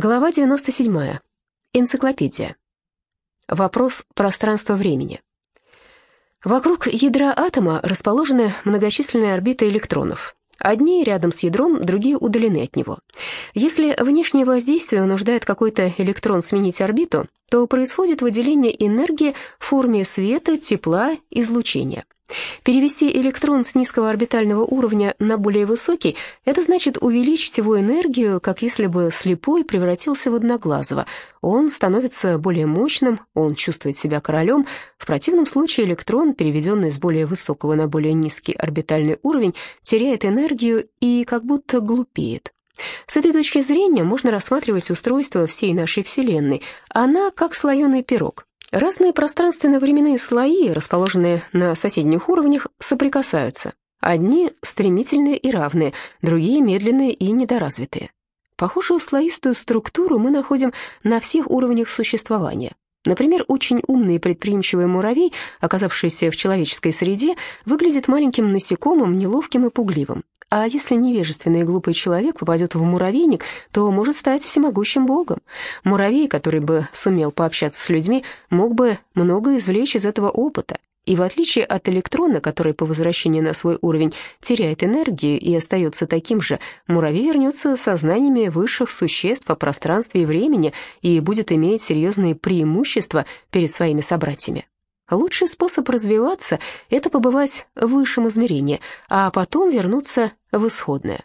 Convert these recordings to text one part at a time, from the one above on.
Глава 97. Энциклопедия. Вопрос пространства-времени. Вокруг ядра атома расположены многочисленные орбиты электронов. Одни рядом с ядром, другие удалены от него. Если внешнее воздействие вынуждает какой-то электрон сменить орбиту, то происходит выделение энергии в форме света, тепла, излучения. Перевести электрон с низкого орбитального уровня на более высокий – это значит увеличить его энергию, как если бы слепой превратился в одноглазого. Он становится более мощным, он чувствует себя королем. В противном случае электрон, переведенный с более высокого на более низкий орбитальный уровень, теряет энергию и как будто глупеет. С этой точки зрения можно рассматривать устройство всей нашей Вселенной. Она как слоеный пирог. Разные пространственно-временные слои, расположенные на соседних уровнях, соприкасаются. Одни стремительные и равные, другие медленные и недоразвитые. Похожую слоистую структуру мы находим на всех уровнях существования. Например, очень умный и предприимчивый муравей, оказавшийся в человеческой среде, выглядит маленьким насекомым, неловким и пугливым. А если невежественный и глупый человек попадет в муравейник, то может стать всемогущим богом. Муравей, который бы сумел пообщаться с людьми, мог бы много извлечь из этого опыта. И в отличие от электрона, который по возвращении на свой уровень теряет энергию и остается таким же, муравей вернется со знаниями высших существ о пространстве и времени и будет иметь серьезные преимущества перед своими собратьями. Лучший способ развиваться — это побывать в высшем измерении, а потом вернуться в исходное.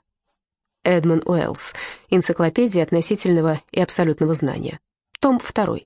Эдмон Уэллс. Энциклопедия относительного и абсолютного знания. Том 2.